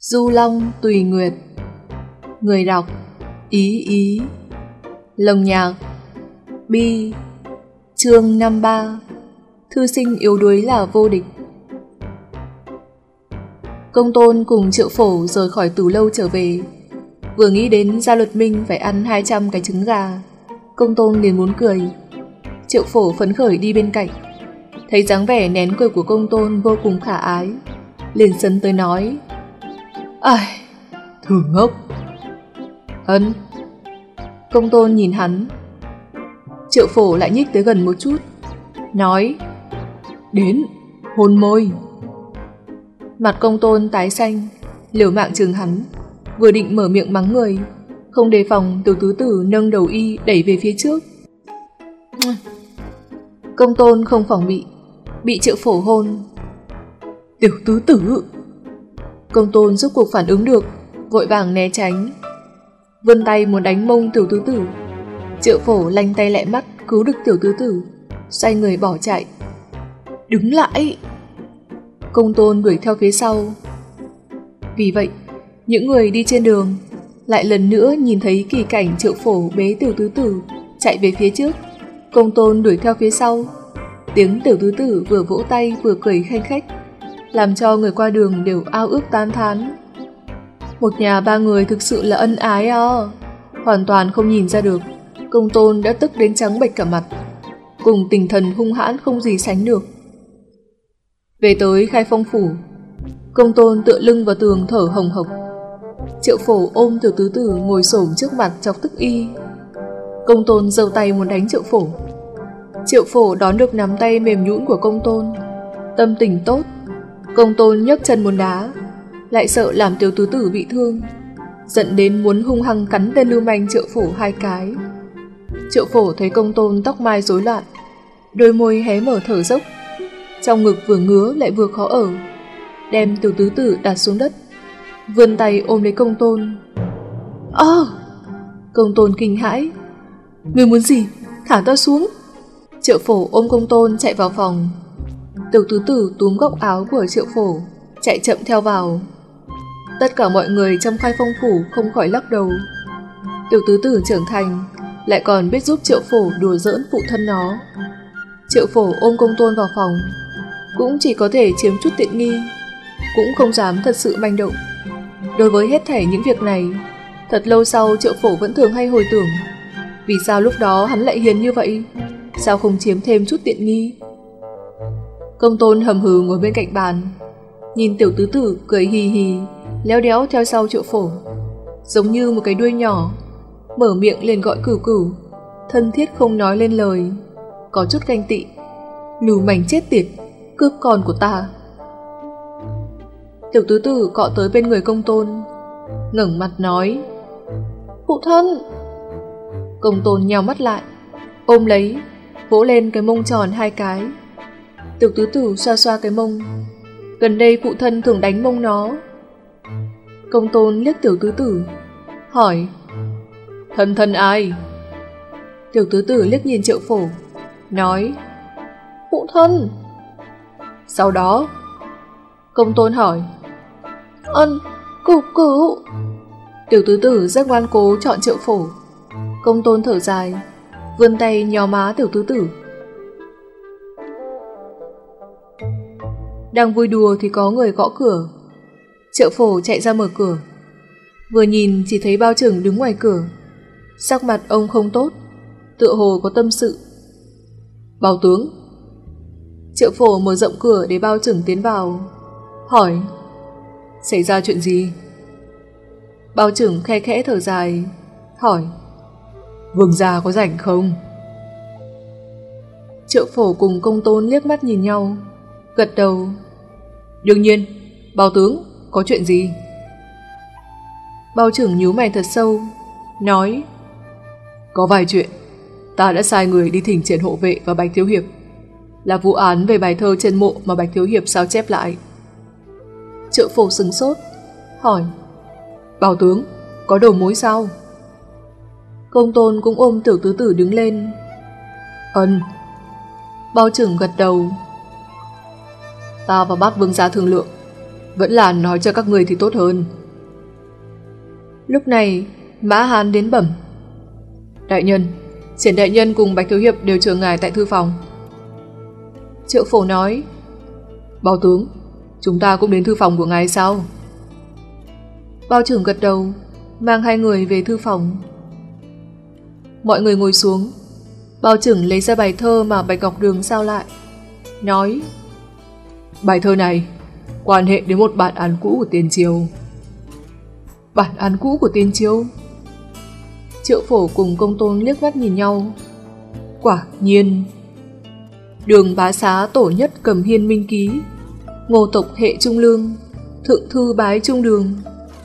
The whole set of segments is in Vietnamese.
Du Long Tùy Nguyệt. Người đọc, Ý Ý. Lồng nhạc, Bi. Chương 53 Thư sinh yếu đuối là vô địch. Công tôn cùng triệu phổ rời khỏi tù lâu trở về. Vừa nghĩ đến gia luật minh phải ăn 200 cái trứng gà, Công tôn liền muốn cười. Triệu phổ phấn khởi đi bên cạnh. Thấy dáng vẻ nén cười của công tôn vô cùng khả ái, Liền sấn tới nói Ai, thường ngốc. Ấn Công tôn nhìn hắn. Triệu phổ lại nhích tới gần một chút Nói Đến, hôn môi. Mặt công tôn tái xanh Liều mạng trường hắn Vừa định mở miệng mắng người Không đề phòng tiểu tứ tử nâng đầu y đẩy về phía trước. Công tôn không phòng bị Bị triệu phổ hôn. Tiểu tứ tử Công tôn giúp cuộc phản ứng được, Vội vàng né tránh. Vươn tay muốn đánh mông tiểu tứ tử. Triệu phổ lanh tay lẹ mắt Cứu được tiểu tứ tử, Xoay người bỏ chạy. Đứng lại! Công tôn đuổi theo phía sau. Vì vậy, Những người đi trên đường Lại lần nữa nhìn thấy kỳ cảnh triệu phổ bế tiểu tứ tử, Chạy về phía trước. Công tôn đuổi theo phía sau. Tiếng tiểu tứ tử vừa vỗ tay vừa cười khanh khách làm cho người qua đường đều ao ước tán thán. Một nhà ba người thực sự là ân ái à. Hoàn toàn không nhìn ra được, công tôn đã tức đến trắng bệch cả mặt. Cùng tình thần hung hãn không gì sánh được. Về tới khai phong phủ, công tôn tựa lưng vào tường thở hồng hộc. Triệu phổ ôm tiểu tứ tử ngồi xổm trước mặt chọc tức y. Công tôn giơ tay muốn đánh triệu phổ. Triệu phổ đón được nắm tay mềm nhũn của công tôn. Tâm tình tốt, Công tôn nhấc chân muốn đá, lại sợ làm tiểu tứ tử bị thương, giận đến muốn hung hăng cắn tên lưu manh triệu phổ hai cái. Triệu phổ thấy công tôn tóc mai rối loạn, đôi môi hé mở thở dốc, trong ngực vừa ngứa lại vừa khó ở, đem tiểu tứ tử đặt xuống đất, vươn tay ôm lấy công tôn. Ơ! Công tôn kinh hãi. Người muốn gì? Thả ta xuống. Triệu phổ ôm công tôn chạy vào phòng, Tiểu tứ tử túm góc áo của triệu phổ, chạy chậm theo vào. Tất cả mọi người trong khai phong phủ không khỏi lắc đầu. Tiểu tứ tử trưởng thành, lại còn biết giúp triệu phổ đùa giỡn phụ thân nó. Triệu phổ ôm công tôn vào phòng, cũng chỉ có thể chiếm chút tiện nghi, cũng không dám thật sự manh động. Đối với hết thảy những việc này, thật lâu sau triệu phổ vẫn thường hay hồi tưởng, vì sao lúc đó hắn lại hiền như vậy, sao không chiếm thêm chút tiện nghi. Công tôn hầm hừ ngồi bên cạnh bàn, nhìn tiểu tứ tử cười hì hì, léo đéo theo sau triệu phổ, giống như một cái đuôi nhỏ, mở miệng lên gọi cửu cửu, thân thiết không nói lên lời, có chút ganh tị, lù mảnh chết tiệt, cướp con của ta. Tiểu tứ tử cọ tới bên người công tôn, ngẩng mặt nói, phụ thân. Công tôn nhào mắt lại, ôm lấy, vỗ lên cái mông tròn hai cái, Tiểu tứ tử xoa xoa cái mông. Gần đây phụ thân thường đánh mông nó. Công tôn liếc tiểu tứ tử, hỏi. Thân thân ai? Tiểu tứ tử liếc nhìn triệu phổ, nói. Phụ thân. Sau đó, công tôn hỏi. Ân, cửu cửu. Tiểu tứ tử rất ngoan cố chọn triệu phổ. Công tôn thở dài, vươn tay nhò má tiểu tứ tử. Đang vui đùa thì có người gõ cửa. Triệu phổ chạy ra mở cửa. Vừa nhìn chỉ thấy bao trưởng đứng ngoài cửa. Sắc mặt ông không tốt, tựa hồ có tâm sự. Bao tướng. Triệu phổ mở rộng cửa để bao trưởng tiến vào. Hỏi. Xảy ra chuyện gì? Bao trưởng khe khẽ thở dài. Hỏi. Vương gia có rảnh không? Triệu phổ cùng công tôn liếc mắt nhìn nhau. Gật đầu Đương nhiên, bao tướng, có chuyện gì? Bao trưởng nhíu mày thật sâu, nói Có vài chuyện, ta đã sai người đi thỉnh triển hộ vệ và Bạch Thiếu Hiệp. Là vụ án về bài thơ trên mộ mà Bạch Thiếu Hiệp sao chép lại. Trợ phổ sừng sốt, hỏi Bao tướng, có đầu mối sao? Công tôn cũng ôm tiểu tứ tử đứng lên. Ân. Bao trưởng gật đầu, Ta và bác vương gia thương lượng. Vẫn là nói cho các người thì tốt hơn. Lúc này, Mã Hán đến bẩm. Đại nhân, Triển đại nhân cùng Bạch Thiếu Hiệp đều chờ ngài tại thư phòng. Triệu phổ nói, Bao tướng, chúng ta cũng đến thư phòng của ngài sao? Bao trưởng gật đầu, mang hai người về thư phòng. Mọi người ngồi xuống, bao trưởng lấy ra bài thơ mà Bạch Ngọc Đường sao lại. Nói, bài thơ này quan hệ đến một bản án cũ của tiền triều. Bản án cũ của tiền triều? Triệu phổ cùng công tôn liếc mắt nhìn nhau. Quả nhiên. Đường bá xá tổ nhất cầm hiên minh ký. Ngô tộc hệ trung lương. Thượng thư bái trung đường.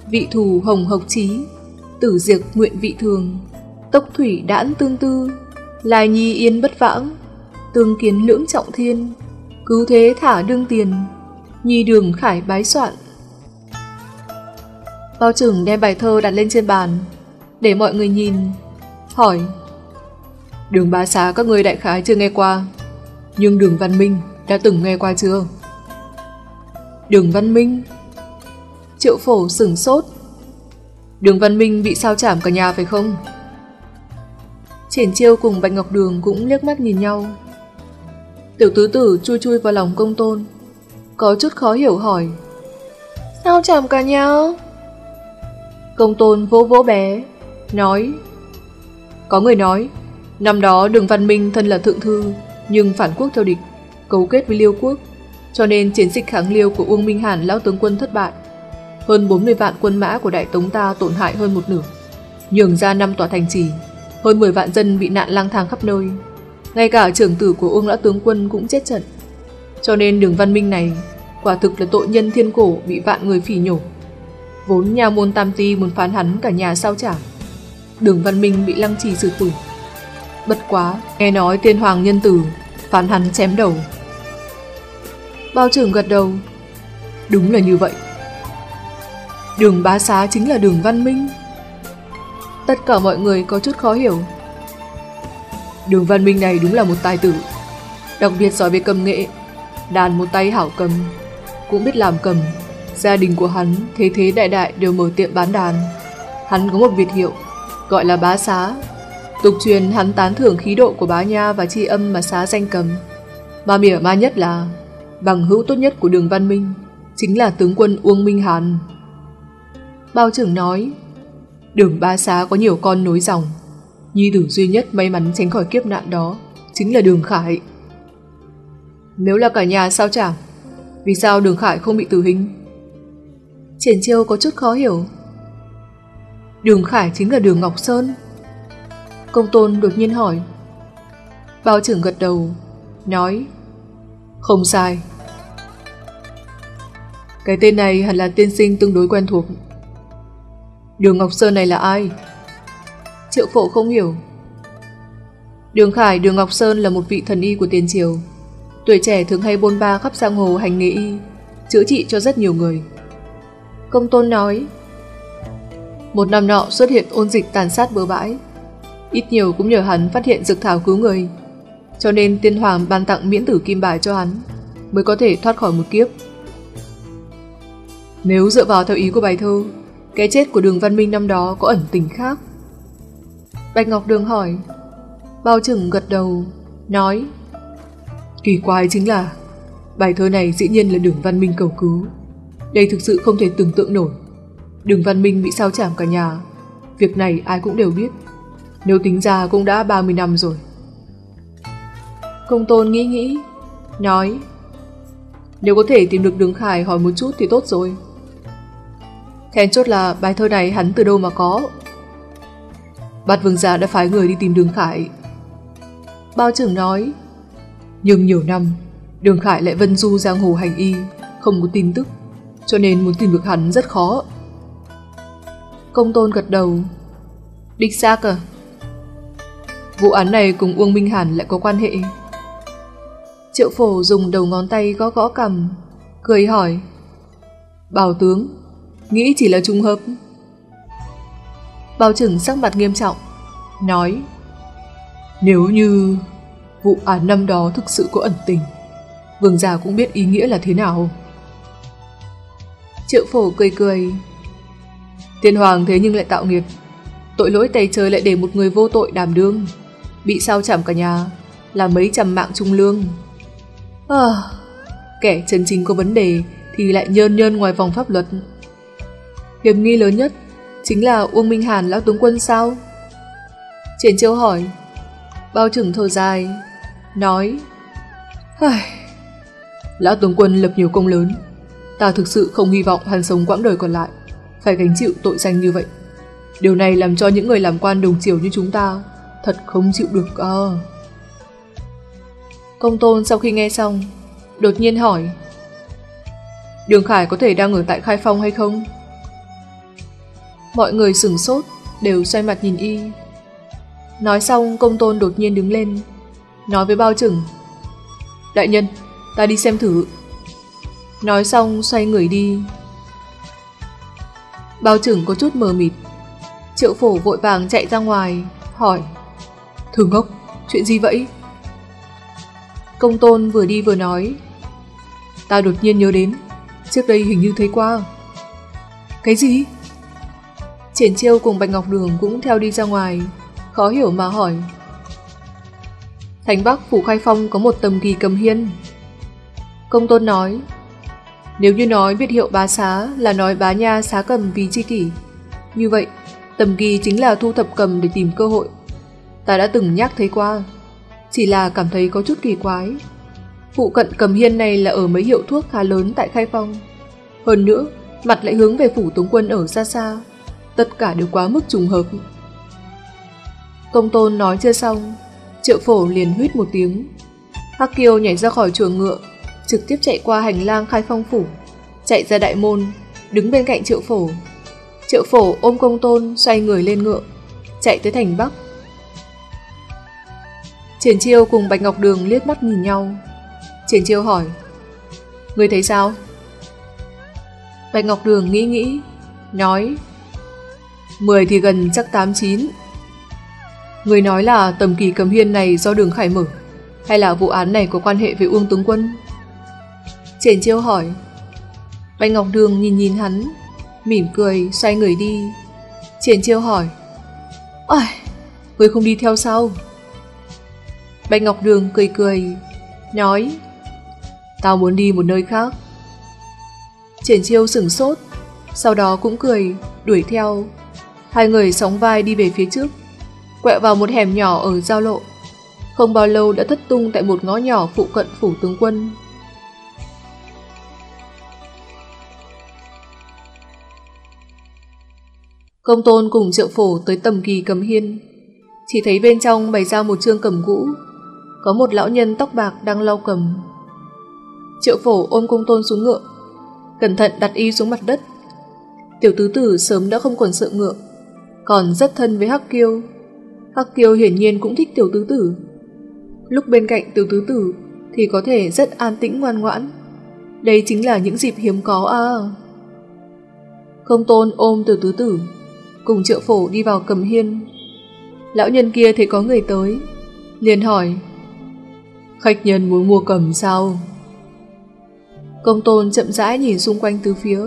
Vị thù hồng hộc trí. Tử diệt nguyện vị thường. Tốc thủy đãn tương tư. Lai nhi yên bất vãng. Tương kiến lưỡng trọng thiên. Cứu thế thả đương tiền. Nhi đường khải bái soạn. Bao trưởng đem bài thơ đặt lên trên bàn, để mọi người nhìn. Hỏi, đường bá xá các người đại khái chưa nghe qua, nhưng đường văn minh đã từng nghe qua chưa? Đường văn minh? Triệu phổ sửng sốt. Đường văn minh bị sao chảm cả nhà phải không? Triển chiêu cùng Bạch Ngọc Đường cũng liếc mắt nhìn nhau. Tiểu tứ tử chui chui vào lòng công tôn. Có chút khó hiểu hỏi. Sao chảm cả nhà? Công tôn vỗ vỗ bé, nói Có người nói, năm đó đường Văn Minh thân là thượng thư, nhưng phản quốc theo địch, cấu kết với Liêu quốc, cho nên chiến dịch kháng Liêu của Uông Minh Hàn lão tướng quân thất bại. Hơn 40 vạn quân mã của Đại Tống ta tổn hại hơn một nửa, nhường ra năm tòa thành trì, hơn 10 vạn dân bị nạn lang thang khắp nơi. Ngay cả trưởng tử của Uông lão tướng quân cũng chết trận. Cho nên đường Văn Minh này quả thực là tội nhân thiên cổ bị vạn người phỉ nhổ. Vốn nhà môn tam ti muốn phán hắn cả nhà sao trả Đường Văn Minh bị lăng trì xử tử. Bất quá, nghe nói tiên hoàng nhân tử, phán hắn chém đầu. Bao trưởng gật đầu. Đúng là như vậy. Đường bá xá chính là đường Văn Minh. Tất cả mọi người có chút khó hiểu. Đường Văn Minh này đúng là một tài tử. Đặc biệt giỏi về cầm nghệ, đàn một tay hảo cầm, cũng biết làm cầm. Gia đình của hắn thế thế đại đại đều mở tiệm bán đàn. Hắn có một biệt hiệu gọi là bá xá. Tục truyền hắn tán thưởng khí độ của bá nha và chi âm mà xá danh cầm. Mà mỉa ma nhất là bằng hữu tốt nhất của đường văn minh chính là tướng quân Uông Minh Hàn. Bao trưởng nói đường bá xá có nhiều con nối dòng nhi tử duy nhất may mắn tránh khỏi kiếp nạn đó chính là đường khải. Nếu là cả nhà sao chẳng? Vì sao đường khải không bị tử hình? Triển chiêu có chút khó hiểu Đường Khải chính là đường Ngọc Sơn. Công tôn đột nhiên hỏi. Bao trưởng gật đầu, nói Không sai. Cái tên này hẳn là tiên sinh tương đối quen thuộc. Đường Ngọc Sơn này là ai? Triệu phổ không hiểu. Đường Khải, Đường Ngọc Sơn là một vị thần y của tiền triều. Tuổi trẻ thường hay bôn ba khắp giang hồ hành nghề y, chữa trị cho rất nhiều người. Công tôn nói, một năm nọ xuất hiện ôn dịch tàn sát bừa bãi. Ít nhiều cũng nhờ hắn phát hiện dược thảo cứu người, cho nên tiên hoàng ban tặng miễn tử kim bài cho hắn, mới có thể thoát khỏi một kiếp. Nếu dựa vào theo ý của bài thơ, cái chết của đường văn minh năm đó có ẩn tình khác. Bạch Ngọc Đường hỏi, bao trừng gật đầu, nói Kỳ quái chính là bài thơ này dĩ nhiên là đường văn minh cầu cứu. Đây thực sự không thể tưởng tượng nổi. Đường Văn Minh bị sao chảm cả nhà. Việc này ai cũng đều biết. Nếu tính ra cũng đã 30 năm rồi. Công tôn nghĩ nghĩ, nói Nếu có thể tìm được đường Khải hỏi một chút thì tốt rồi. Thèn chốt là bài thơ này hắn từ đâu mà có. Bát vương gia đã phái người đi tìm đường Khải. Bao trưởng nói Nhưng nhiều năm, đường Khải lại vân du giang hồ hành y, không có tin tức, cho nên muốn tìm được hắn rất khó. Công tôn gật đầu. Đích xác à? Vụ án này cùng Uông Minh Hàn lại có quan hệ. Triệu phổ dùng đầu ngón tay gõ gõ cầm, cười hỏi. Bảo tướng, nghĩ chỉ là trùng hợp. Bao trưởng sắc mặt nghiêm trọng, nói Nếu như vụ án năm đó thực sự có ẩn tình, vương già cũng biết ý nghĩa là thế nào. Triệu phổ cười cười. Thiên hoàng thế nhưng lại tạo nghiệp. Tội lỗi tày trời lại để một người vô tội đảm đương. Bị sao chảm cả nhà, là mấy trăm mạng trung lương. À, kẻ chân chính có vấn đề thì lại nhơn nhơn ngoài vòng pháp luật. Hiểm nghi lớn nhất chính là Uông Minh Hàn lão tướng quân sao? Triển Chiêu hỏi. Bao trưởng thở dài, nói Lão tướng quân lập nhiều công lớn, ta thực sự không hy vọng hắn sống quãng đời còn lại, phải gánh chịu tội danh như vậy. Điều này làm cho những người làm quan đồng chiều như chúng ta thật không chịu được à. Công tôn sau khi nghe xong, đột nhiên hỏi Đường Khải có thể đang ở tại Khai Phong hay không? Mọi người sửng sốt, đều xoay mặt nhìn y. Nói xong công tôn đột nhiên đứng lên, nói với bao trừng Đại nhân, ta đi xem thử. Nói xong xoay người đi. Bao trưởng có chút mờ mịt. Triệu phổ vội vàng chạy ra ngoài, hỏi. Thử ngốc, chuyện gì vậy? Công tôn vừa đi vừa nói. Ta đột nhiên nhớ đến, trước đây hình như thấy qua. Cái gì? Triển chiêu cùng Bạch Ngọc Đường cũng theo đi ra ngoài, khó hiểu mà hỏi. Thành Bắc Phủ Khai Phong có một tầm kỳ cầm hiên. Công tôn nói, nếu như nói biệt hiệu bá xá là nói bá nha xá cầm vì chi kỷ, như vậy tầm kỳ chính là thu thập cầm để tìm cơ hội. Ta đã từng nhắc thấy qua, chỉ là cảm thấy có chút kỳ quái. Phụ cận cầm hiên này là ở mấy hiệu thuốc khá lớn tại Khai Phong. Hơn nữa, mặt lại hướng về phủ tướng quân ở xa xa. Tất cả đều quá mức trùng hợp. Công tôn nói chưa xong, triệu phổ liền huýt một tiếng. Hắc Kiêu nhảy ra khỏi chuồng ngựa, trực tiếp chạy qua hành lang khai phong phủ, chạy ra đại môn, đứng bên cạnh triệu phổ. Triệu phổ ôm công tôn xoay người lên ngựa, chạy tới thành Bắc. Triển chiêu cùng Bạch Ngọc Đường liếc mắt nhìn nhau. Triển chiêu hỏi, Người thấy sao? Bạch Ngọc Đường nghĩ nghĩ, nói, Mười thì gần chắc tám chín. Người nói là tầm kỳ cầm hiên này do đường khải mở, hay là vụ án này có quan hệ với Uông Tướng Quân? Triển chiêu hỏi. Bạch Ngọc Đường nhìn nhìn hắn, mỉm cười, xoay người đi. Triển chiêu hỏi. Ôi, người không đi theo sao? Bạch Ngọc Đường cười cười, nói. Tao muốn đi một nơi khác. Triển chiêu sửng sốt, sau đó cũng cười, đuổi theo. Hai người sóng vai đi về phía trước, quẹo vào một hẻm nhỏ ở giao lộ. Không bao lâu đã thất tung tại một ngõ nhỏ phụ cận phủ tướng quân. Công tôn cùng triệu phổ tới tầm kỳ cầm hiên. Chỉ thấy bên trong bày ra một chương cầm cũ. Có một lão nhân tóc bạc đang lau cầm. Triệu phổ ôm công tôn xuống ngựa. Cẩn thận đặt y xuống mặt đất. Tiểu tứ tử sớm đã không còn sợ ngựa. Còn rất thân với Hắc Kiêu. Hắc Kiêu hiển nhiên cũng thích tiểu tứ tử. Lúc bên cạnh tiểu tứ tử thì có thể rất an tĩnh ngoan ngoãn. Đây chính là những dịp hiếm có à. Công tôn ôm tiểu tứ tử cùng triệu phổ đi vào cầm hiên. Lão nhân kia thấy có người tới, liền hỏi Khách nhân muốn mua cầm sao? Công tôn chậm rãi nhìn xung quanh từ phía.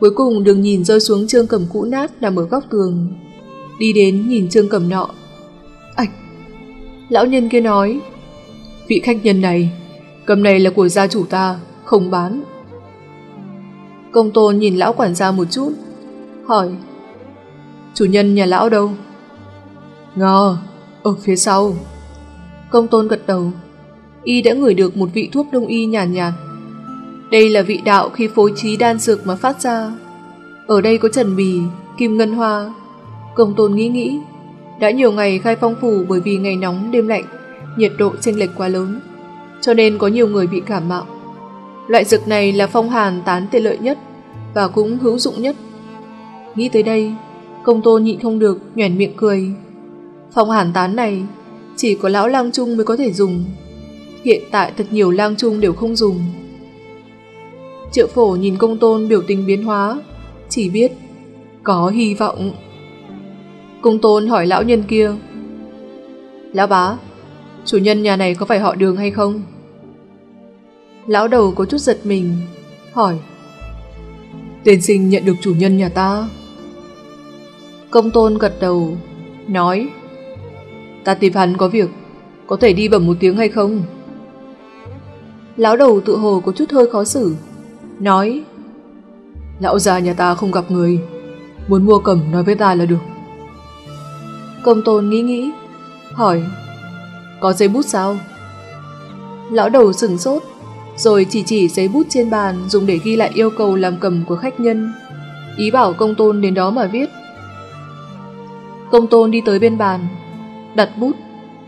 Cuối cùng đường nhìn rơi xuống trương cầm cũ nát nằm ở góc tường. Đi đến nhìn trương cầm nọ. Ảch! Lão nhân kia nói Vị khách nhân này, cầm này là của gia chủ ta, không bán. Công tôn nhìn lão quản gia một chút, hỏi Chủ nhân nhà lão đâu? Ngờ, ở phía sau. Công tôn gật đầu. Y đã ngửi được một vị thuốc đông y nhàn nhạt, nhạt. Đây là vị đạo khi phối trí đan dược mà phát ra. Ở đây có trần bì, kim ngân hoa. Công tôn nghĩ nghĩ. Đã nhiều ngày khai phong phủ bởi vì ngày nóng đêm lạnh, nhiệt độ chênh lệch quá lớn. Cho nên có nhiều người bị cảm mạo. Loại dược này là phong hàn tán tiện lợi nhất và cũng hữu dụng nhất. Nghĩ tới đây, Công tôn nhịn không được, nhoẻn miệng cười. Phong hàn tán này, chỉ có lão lang trung mới có thể dùng. Hiện tại thật nhiều lang trung đều không dùng. Triệu phổ nhìn công tôn biểu tình biến hóa, chỉ biết có hy vọng. Công tôn hỏi lão nhân kia. Lão bá, chủ nhân nhà này có phải họ đường hay không? Lão đầu có chút giật mình, hỏi. tên sinh nhận được chủ nhân nhà ta. Công tôn gật đầu, nói Ta tìm hắn có việc, có thể đi bẩm một tiếng hay không? Lão đầu tự hồ có chút hơi khó xử, nói Lão già nhà ta không gặp người, muốn mua cầm nói với ta là được. Công tôn nghĩ nghĩ, hỏi Có giấy bút sao? Lão đầu sừng sốt, rồi chỉ chỉ giấy bút trên bàn dùng để ghi lại yêu cầu làm cầm của khách nhân. Ý bảo công tôn đến đó mà viết. Công tôn đi tới bên bàn, đặt bút,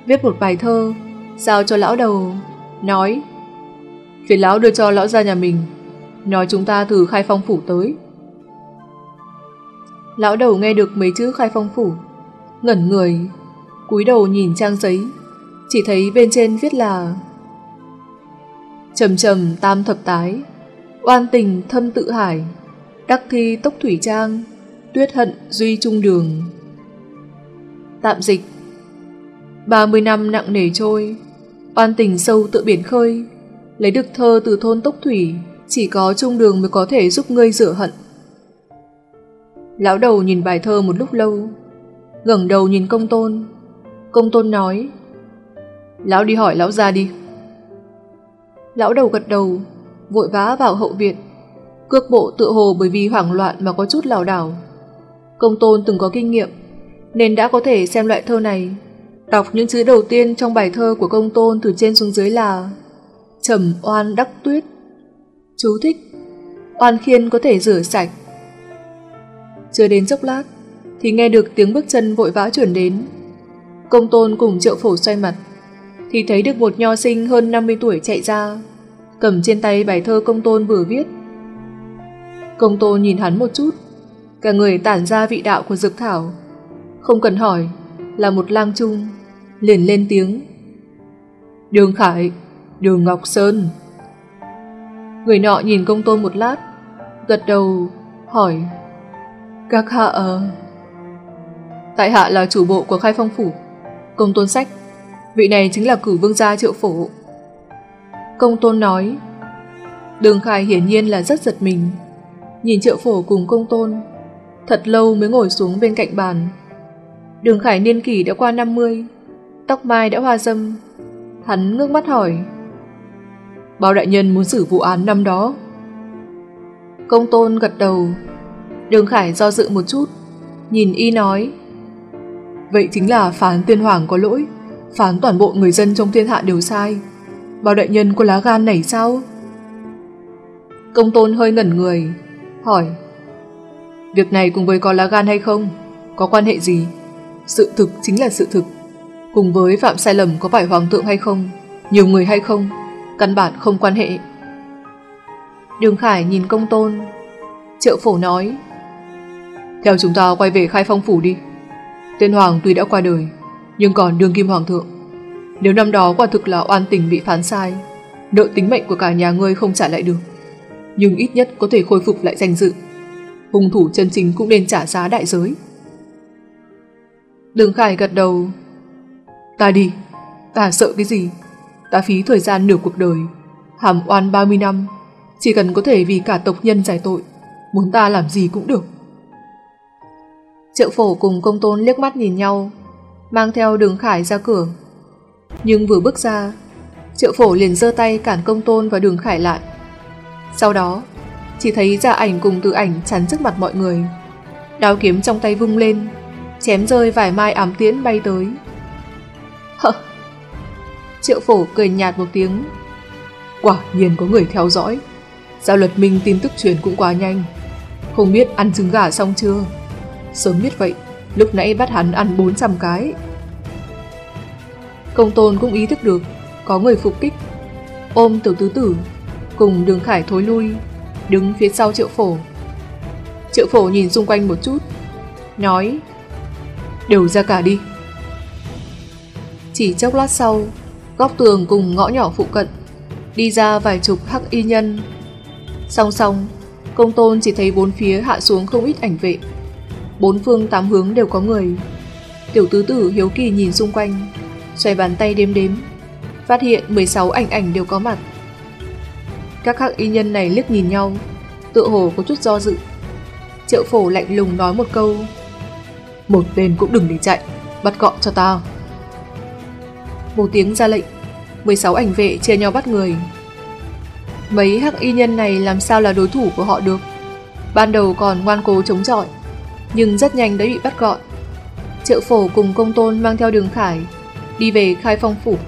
viết một bài thơ, giao cho lão đầu, nói Phiền lão đưa cho lão ra nhà mình, nói chúng ta từ khai phong phủ tới. Lão đầu nghe được mấy chữ khai phong phủ, ngẩn người, cúi đầu nhìn trang giấy, chỉ thấy bên trên viết là Trầm trầm tam thập tái, oan tình thâm tự hải, đắc thi tốc thủy trang, tuyết hận duy trung đường. Tạm dịch 30 năm nặng nề trôi, oan tình sâu tự biển khơi, lấy được thơ từ thôn tốc thủy, chỉ có trung đường mới có thể giúp ngươi rửa hận. Lão đầu nhìn bài thơ một lúc lâu, ngẩng đầu nhìn công tôn. Công tôn nói, Lão đi hỏi lão ra đi. Lão đầu gật đầu, vội vã vào hậu viện. Cước bộ tựa hồ bởi vì hoảng loạn mà có chút lảo đảo. Công tôn từng có kinh nghiệm, nên đã có thể xem loại thơ này. Đọc những chữ đầu tiên trong bài thơ của công tôn từ trên xuống dưới là Trầm oan đắc tuyết. Chú thích, oan khiên có thể rửa sạch. Chưa đến chốc lát, thì nghe được tiếng bước chân vội vã chuyển đến. Công tôn cùng triệu phổ xoay mặt, thì thấy được một nho sinh hơn 50 tuổi chạy ra, cầm trên tay bài thơ công tôn vừa viết. Công tôn nhìn hắn một chút, cả người tản ra vị đạo của dược thảo. Không cần hỏi, là một lang trung, liền lên tiếng. Đường Khải, đường Ngọc Sơn. Người nọ nhìn công tôn một lát, gật đầu, hỏi. Các hạ. Ờ, tại hạ là chủ bộ của khai phong phủ, công tôn sách vị này chính là cử vương gia triệu phổ. Công tôn nói, đường khai hiển nhiên là rất giật mình, nhìn triệu phổ cùng công tôn, thật lâu mới ngồi xuống bên cạnh bàn. Đường khải niên kỷ đã qua 50, tóc mai đã hoa dâm, hắn ngước mắt hỏi, bao đại nhân muốn xử vụ án năm đó? Công tôn gật đầu, đường khải do dự một chút, nhìn y nói, vậy chính là phán tiên hoàng có lỗi phán toàn bộ người dân trong thiên hạ đều sai. Bao đại nhân có lá gan này sao? Công tôn hơi ngẩn người, hỏi Việc này cùng với có lá gan hay không? Có quan hệ gì? Sự thực chính là sự thực. Cùng với phạm sai lầm có phải hoàng thượng hay không? Nhiều người hay không? Căn bản không quan hệ. Đường Khải nhìn công tôn. Triệu phổ nói Theo chúng ta quay về khai phong phủ đi. Tên Hoàng tuy đã qua đời nhưng còn đương kim hoàng thượng. Nếu năm đó quả thực là oan tình bị phán sai, nợ tính mệnh của cả nhà ngươi không trả lại được, nhưng ít nhất có thể khôi phục lại danh dự. Hung thủ chân chính cũng nên trả giá đại giới. Đường Khải gật đầu. Ta đi, ta sợ cái gì? Ta phí thời gian nửa cuộc đời, hàm oan 30 năm, chỉ cần có thể vì cả tộc nhân giải tội, muốn ta làm gì cũng được. Triệu phổ cùng công tôn liếc mắt nhìn nhau, mang theo đường khải ra cửa. Nhưng vừa bước ra, triệu phổ liền giơ tay cản công tôn và đường khải lại. Sau đó, chỉ thấy ra ảnh cùng từ ảnh chắn trước mặt mọi người. Đao kiếm trong tay vung lên, chém rơi vài mai ám tiễn bay tới. Hơ! Triệu phổ cười nhạt một tiếng. Quả nhiên có người theo dõi. Giao luật minh tin tức truyền cũng quá nhanh. Không biết ăn trứng gà xong chưa? Sớm biết vậy, Lúc nãy bắt hắn ăn 400 cái. Công tôn cũng ý thức được có người phục kích. Ôm tiểu tứ tử, cùng đường khải thối lui, đứng phía sau triệu phổ. Triệu phổ nhìn xung quanh một chút, nói Đều ra cả đi. Chỉ chốc lát sau, góc tường cùng ngõ nhỏ phụ cận, đi ra vài chục hắc y nhân. Song song, công tôn chỉ thấy bốn phía hạ xuống không ít ảnh vệ bốn phương tám hướng đều có người. Tiểu tứ tử hiếu kỳ nhìn xung quanh, xoay bàn tay đếm đếm, phát hiện 16 ảnh ảnh đều có mặt. Các hắc y nhân này liếc nhìn nhau, tựa hồ có chút do dự. Triệu phổ lạnh lùng nói một câu. Một tên cũng đừng để chạy, bắt gọn cho tao. Một tiếng ra lệnh, 16 ảnh vệ chia nhau bắt người. Mấy hắc y nhân này làm sao là đối thủ của họ được. Ban đầu còn ngoan cố chống chọi, nhưng rất nhanh đã bị bắt gọn. Triệu phổ cùng công tôn mang theo đường khải, đi về khai phong phủ.